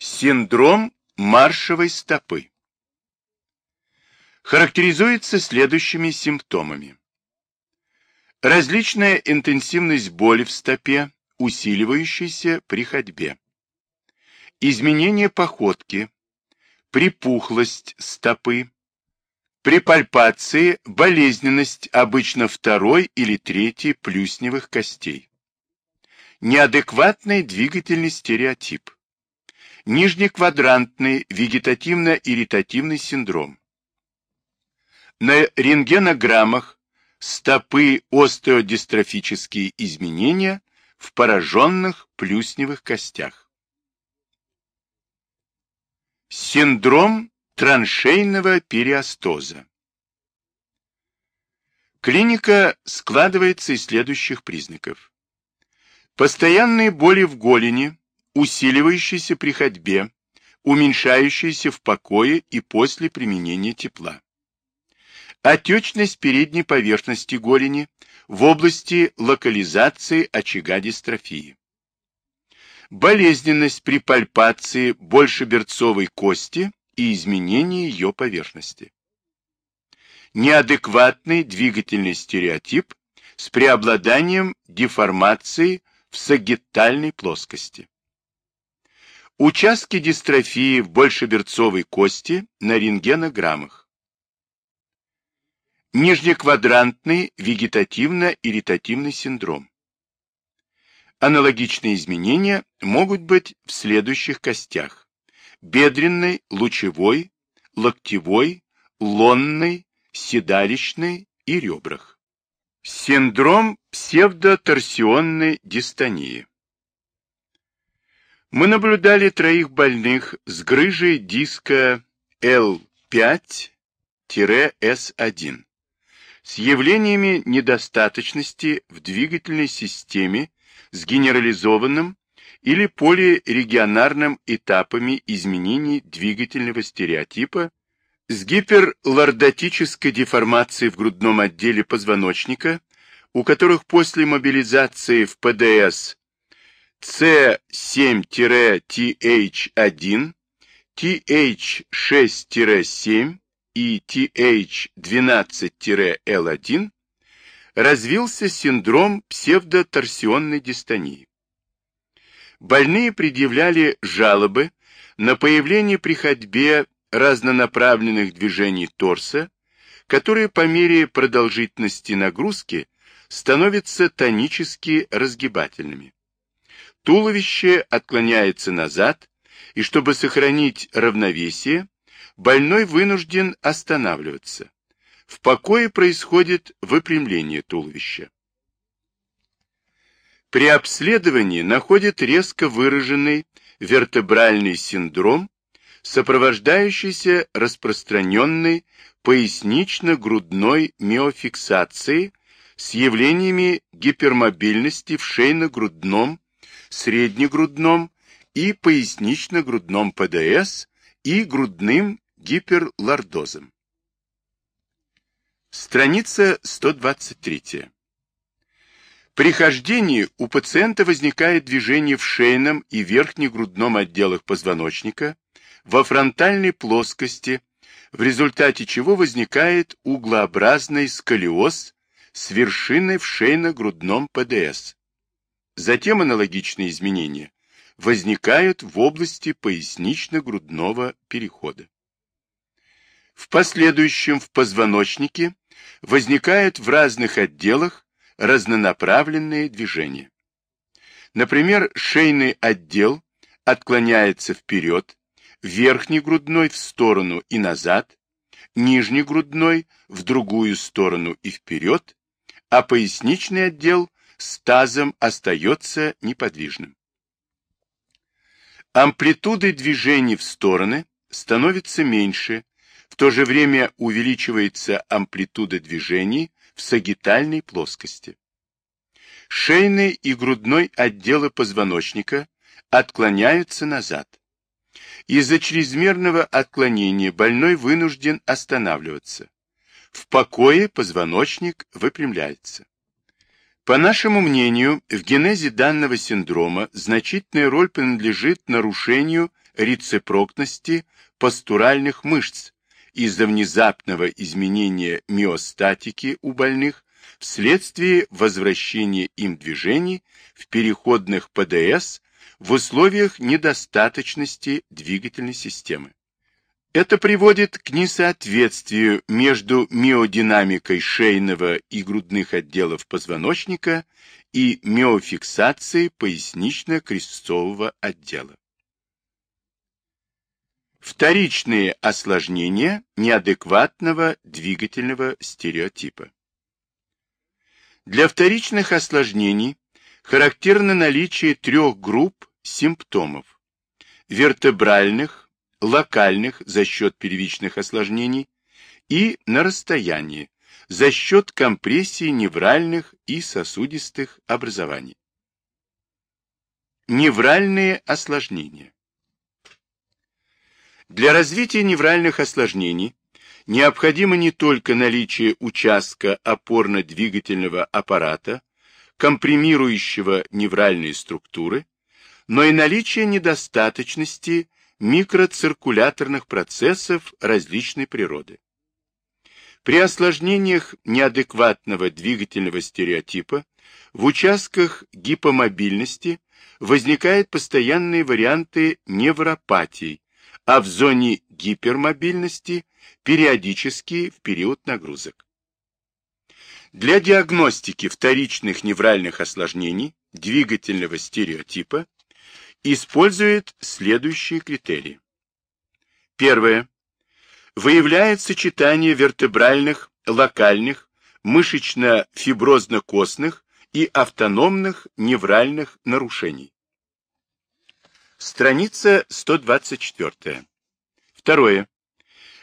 Синдром маршевой стопы характеризуется следующими симптомами. Различная интенсивность боли в стопе, усиливающаяся при ходьбе. Изменение походки, припухлость стопы, при пальпации болезненность обычно второй или третьей плюсневых костей. Неадекватный двигательный стереотип нижнеквадрантный вегетативно-ирритативный синдром. На рентгенограммах стопы остеодистрофические изменения в пораженных плюсневых костях. Синдром траншейного периостоза. Клиника складывается из следующих признаков. Постоянные боли в голени, усиливающийся при ходьбе, уменьшающийся в покое и после применения тепла. Отечность передней поверхности голени в области локализации очага дистрофии. Болезненность при пальпации большеберцовой кости и изменении ее поверхности. Неадекватный двигательный стереотип с преобладанием деформации в сагитальной плоскости. Участки дистрофии в большеберцовой кости на рентгенограммах. Нижнеквадрантный вегетативно-ирритативный синдром. Аналогичные изменения могут быть в следующих костях. Бедренной, лучевой, локтевой, лонной, седалищной и ребрах. Синдром псевдоторсионной дистонии мы наблюдали троих больных с грыжей диска L5-S1 с явлениями недостаточности в двигательной системе с генерализованным или полирегионарным этапами изменений двигательного стереотипа с гиперлордотической деформацией в грудном отделе позвоночника, у которых после мобилизации в ПДС C7-TH1, TH6-7 и TH12-L1 развился синдром псевдоторсионной дистонии. Больные предъявляли жалобы на появление при ходьбе разнонаправленных движений торса, которые по мере продолжительности нагрузки становятся тонически разгибательными. Туловище отклоняется назад, и чтобы сохранить равновесие, больной вынужден останавливаться. В покое происходит выпрямление туловища. При обследовании находят резко выраженный вертебральный синдром, сопровождающийся распространенной пояснично-грудной миофиксацией с явлениями гипермобильности в шейно-грудном среднегрудном и пояснично-грудном ПДС и грудным гиперлордозом. Страница 123. При хождении у пациента возникает движение в шейном и верхнегрудном отделах позвоночника, во фронтальной плоскости, в результате чего возникает углообразный сколиоз с вершиной в шейно-грудном ПДС. Затем аналогичные изменения возникают в области пояснично-грудного перехода. В последующем в позвоночнике возникают в разных отделах разнонаправленные движения. Например, шейный отдел отклоняется вперед, верхний грудной в сторону и назад, нижний грудной в другую сторону и вперед, а поясничный отдел с тазом остается неподвижным. Амплитуды движений в стороны становится меньше, в то же время увеличивается амплитуда движений в сагитальной плоскости. Шейный и грудной отделы позвоночника отклоняются назад. Из-за чрезмерного отклонения больной вынужден останавливаться. В покое позвоночник выпрямляется. По нашему мнению, в генезе данного синдрома значительная роль принадлежит нарушению рецепрокности постуральных мышц из-за внезапного изменения миостатики у больных вследствие возвращения им движений в переходных ПДС в условиях недостаточности двигательной системы. Это приводит к несоответствию между миодинамикой шейного и грудных отделов позвоночника и миофиксацией пояснично-крестцового отдела. Вторичные осложнения неадекватного двигательного стереотипа. Для вторичных осложнений характерно наличие трех групп симптомов – вертебральных, локальных за счет первичных осложнений и на расстоянии за счет компрессии невральных и сосудистых образований. Невральные осложнения Для развития невральных осложнений необходимо не только наличие участка опорно-двигательного аппарата, компримирующего невральные структуры, но и наличие недостаточности микроциркуляторных процессов различной природы. При осложнениях неадекватного двигательного стереотипа в участках гипомобильности возникают постоянные варианты невропатий, а в зоне гипермобильности периодически в период нагрузок. Для диагностики вторичных невральных осложнений двигательного стереотипа использует следующие критерии. Первое. Выявляет сочетание вертебральных, локальных, мышечно-фиброзно-костных и автономных невральных нарушений. Страница 124. Второе.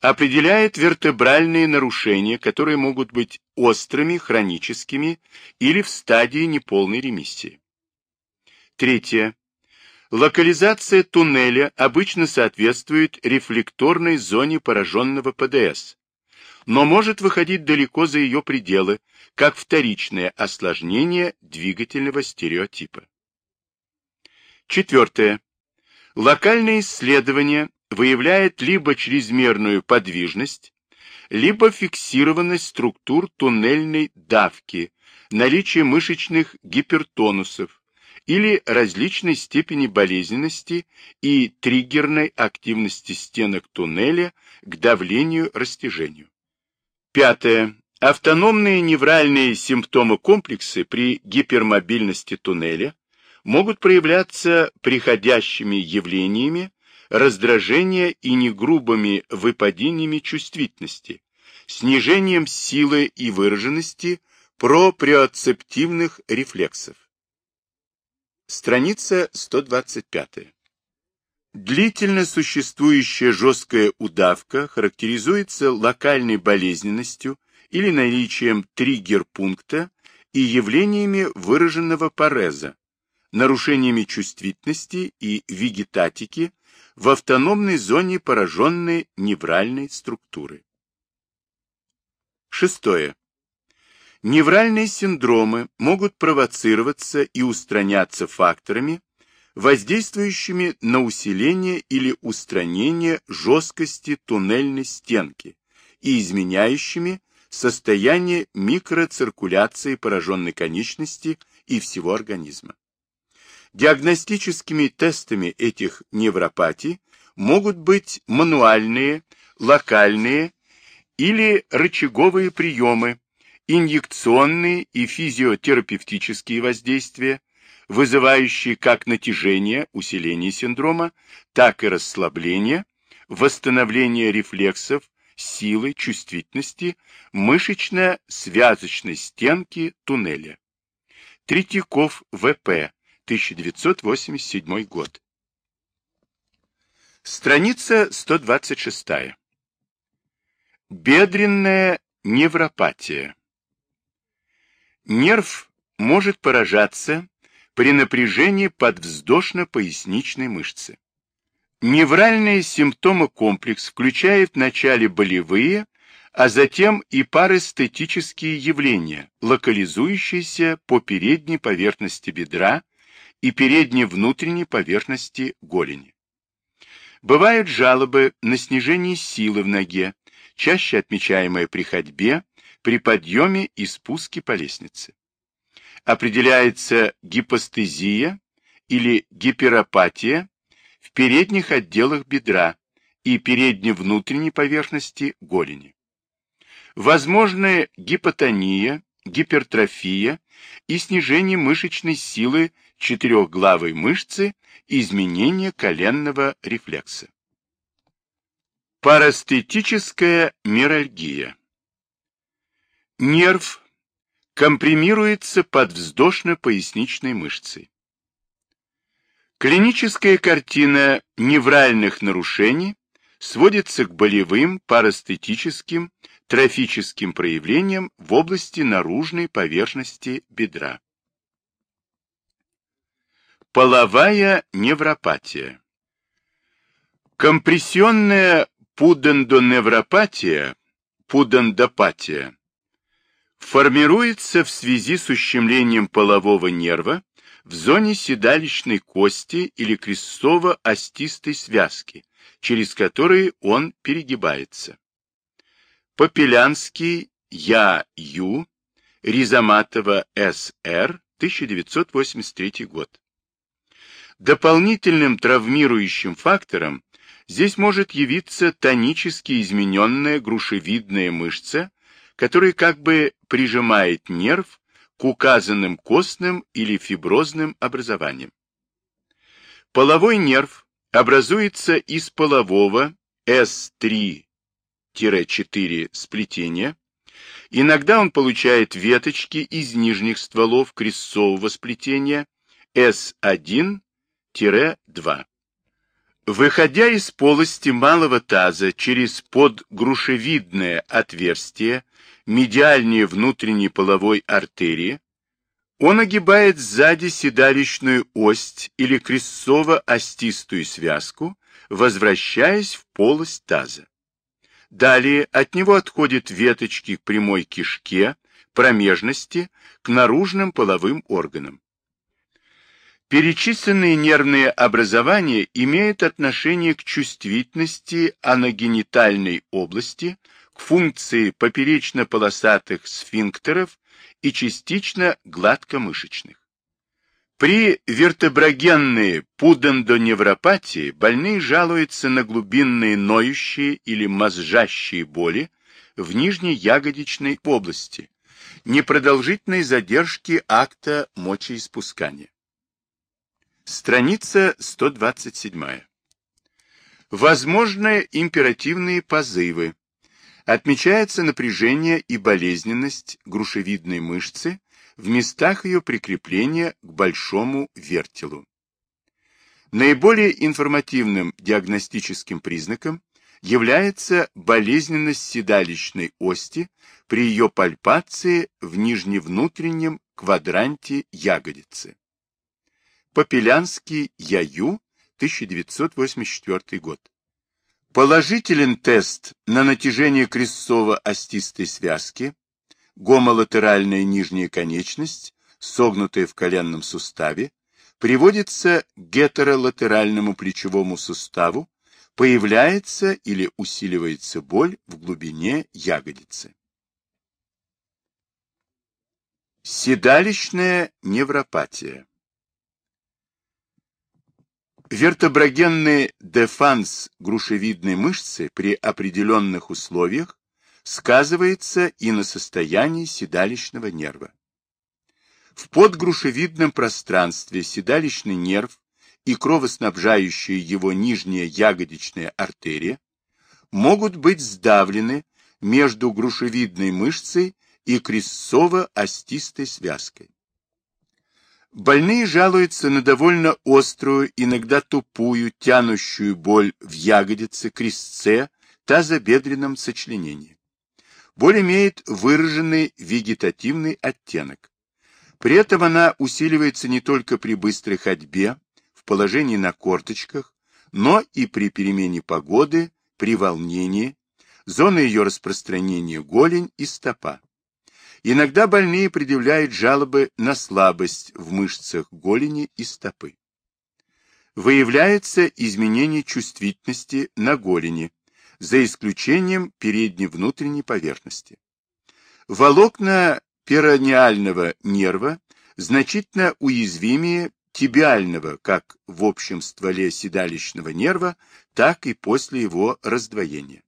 Определяет вертебральные нарушения, которые могут быть острыми, хроническими или в стадии неполной ремиссии. Третье. Локализация туннеля обычно соответствует рефлекторной зоне пораженного ПДС, но может выходить далеко за ее пределы, как вторичное осложнение двигательного стереотипа. Четвертое. Локальное исследование выявляет либо чрезмерную подвижность, либо фиксированность структур туннельной давки, наличие мышечных гипертонусов или различной степени болезненности и триггерной активности стенок туннеля к давлению-растяжению. Пятое. Автономные невральные симптомы-комплексы при гипермобильности туннеля могут проявляться приходящими явлениями раздражения и негрубыми выпадениями чувствительности, снижением силы и выраженности проприоцептивных рефлексов. Страница 125. Длительно существующая жесткая удавка характеризуется локальной болезненностью или наличием триггер-пункта и явлениями выраженного пареза, нарушениями чувствительности и вегетатики в автономной зоне пораженной невральной структуры. Шестое. Невральные синдромы могут провоцироваться и устраняться факторами, воздействующими на усиление или устранение жесткости туннельной стенки и изменяющими состояние микроциркуляции пораженной конечности и всего организма. Диагностическими тестами этих невропатий могут быть мануальные, локальные или рычаговые приемы, инъекционные и физиотерапевтические воздействия, вызывающие как натяжение, усиление синдрома, так и расслабление, восстановление рефлексов, силы, чувствительности, мышечно-связочной стенки туннеля. Третьяков ВП, 1987 год. Страница 126. Бедренная невропатия. Нерв может поражаться при напряжении подвздошно-поясничной мышцы. Невральные симптомы комплекс включает вначале болевые, а затем и парэстетические явления, локализующиеся по передней поверхности бедра и передней внутренней поверхности голени. Бывают жалобы на снижение силы в ноге, чаще отмечаемое при ходьбе, при подъеме и спуске по лестнице. Определяется гипостезия или гиперопатия в передних отделах бедра и передне-внутренней поверхности голени. Возможны гипотония, гипертрофия и снижение мышечной силы четырехглавой мышцы изменение коленного рефлекса. Парастетическая миральгия. Нерв компримируется под вздошно-поясничной мышцей. Клиническая картина невральных нарушений сводится к болевым, парастетическим, трофическим проявлениям в области наружной поверхности бедра. Половая невропатия. Компрессионная пудендоневропатия, пудендопатия, формируется в связи с ущемлением полового нерва в зоне седалищной кости или крестцово-остистой связки, через которые он перегибается. Попелянский Я.Ю. Ризаматова С.Р. 1983 год. Дополнительным травмирующим фактором здесь может явиться тонически измененная грушевидная мышца, которая как бы прижимает нерв к указанным костным или фиброзным образованиям. Половой нерв образуется из полового S3-4 сплетения. Иногда он получает веточки из нижних стволов крестцового сплетения S1-2. Выходя из полости малого таза через подгрушевидное отверстие медиальнее внутренней половой артерии, он огибает сзади седалищную ось или крестцово-остистую связку, возвращаясь в полость таза. Далее от него отходят веточки к прямой кишке, промежности, к наружным половым органам. Перечисленные нервные образования имеют отношение к чувствительности аногенитальной области, к функции поперечно-полосатых сфинктеров и частично гладкомышечных. При вертеброгенной пудендоневропатии больные жалуются на глубинные ноющие или мозжащие боли в нижней ягодичной области, непродолжительной задержки акта мочеиспускания. Страница 127. Возможны императивные позывы. Отмечается напряжение и болезненность грушевидной мышцы в местах ее прикрепления к большому вертелу. Наиболее информативным диагностическим признаком является болезненность седалищной ости при ее пальпации в нижневнутреннем квадранте ягодицы. Попелянский Яю, 1984 год. Положителен тест на натяжение крестцово-остистой связки, гомолатеральная нижняя конечность, согнутая в коленном суставе, приводится к гетеролатеральному плечевому суставу, появляется или усиливается боль в глубине ягодицы. Седалищная невропатия Вертеброгенный дефанс грушевидной мышцы при определенных условиях сказывается и на состоянии седалищного нерва. В подгрушевидном пространстве седалищный нерв и кровоснабжающая его нижняя ягодичная артерия могут быть сдавлены между грушевидной мышцей и крестцово-остистой связкой. Больные жалуются на довольно острую, иногда тупую, тянущую боль в ягодице, крестце, тазобедренном сочленении. Боль имеет выраженный вегетативный оттенок. При этом она усиливается не только при быстрой ходьбе, в положении на корточках, но и при перемене погоды, при волнении, зона ее распространения голень и стопа. Иногда больные предъявляют жалобы на слабость в мышцах голени и стопы. выявляется изменение чувствительности на голени, за исключением передней внутренней поверхности. Волокна перонеального нерва значительно уязвимее тибиального как в общем стволе седалищного нерва, так и после его раздвоения.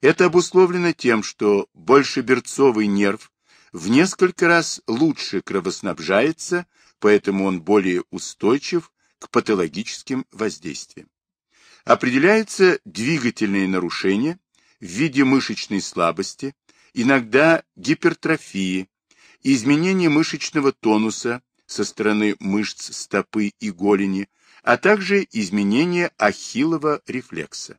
Это обусловлено тем, что большеберцовый нерв в несколько раз лучше кровоснабжается, поэтому он более устойчив к патологическим воздействиям. Определяются двигательные нарушения в виде мышечной слабости, иногда гипертрофии, изменения мышечного тонуса со стороны мышц стопы и голени, а также изменения ахиллова рефлекса.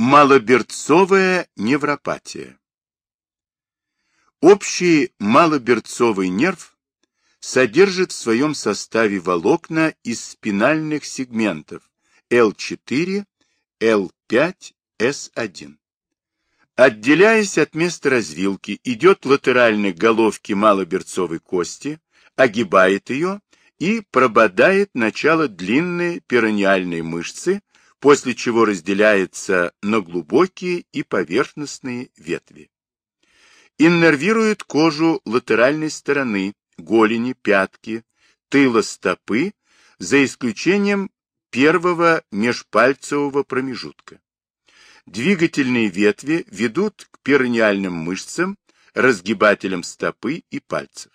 Малоберцовая невропатия Общий малоберцовый нерв содержит в своем составе волокна из спинальных сегментов L4, L5, S1. Отделяясь от места развилки, идет латерально к головке малоберцовой кости, огибает ее и прободает начало длинной перониальной мышцы, после чего разделяется на глубокие и поверхностные ветви. Иннервирует кожу латеральной стороны, голени, пятки, тыла стопы, за исключением первого межпальцевого промежутка. Двигательные ветви ведут к перониальным мышцам, разгибателям стопы и пальцев.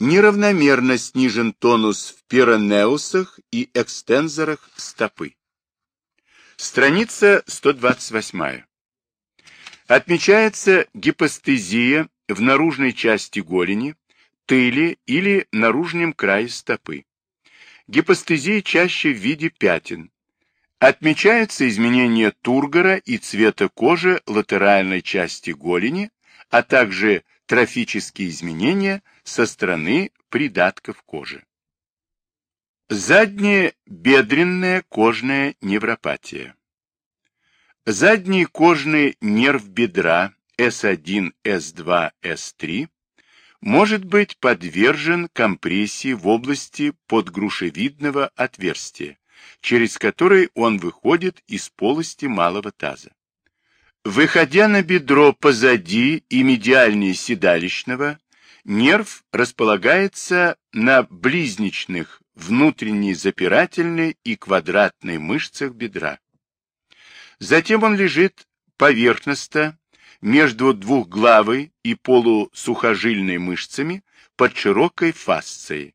Неравномерно снижен тонус в пиронеусах и экстензорах стопы. Страница 128. Отмечается гипостезия в наружной части голени, тыле или наружном крае стопы. Гипостезия чаще в виде пятен, Отмечаются изменения тургора и цвета кожи латеральной части голени, а также трофические изменения со стороны придатков кожи. Заднебедренная кожная невропатия. Задний кожный нерв бедра S1, S2, S3 может быть подвержен компрессии в области подгрушевидного отверстия, через который он выходит из полости малого таза. Выходя на бедро позади и медиальнее седалищного, нерв располагается на близничных внутренней запирательной и квадратной мышцах бедра. Затем он лежит поверхностно между двухглавой и полусухожильной мышцами под широкой фасцией.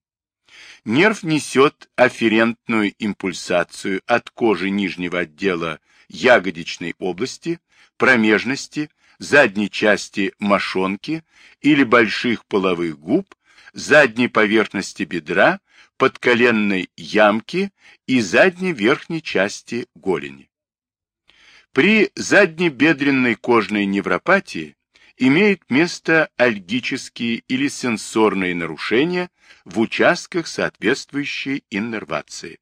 Нерв несет афферентную импульсацию от кожи нижнего отдела ягодичной области, промежности, задней части мошонки или больших половых губ, задней поверхности бедра, подколенной ямки и задней верхней части голени. При заднебедренной кожной невропатии имеют место альгические или сенсорные нарушения в участках соответствующей иннервации.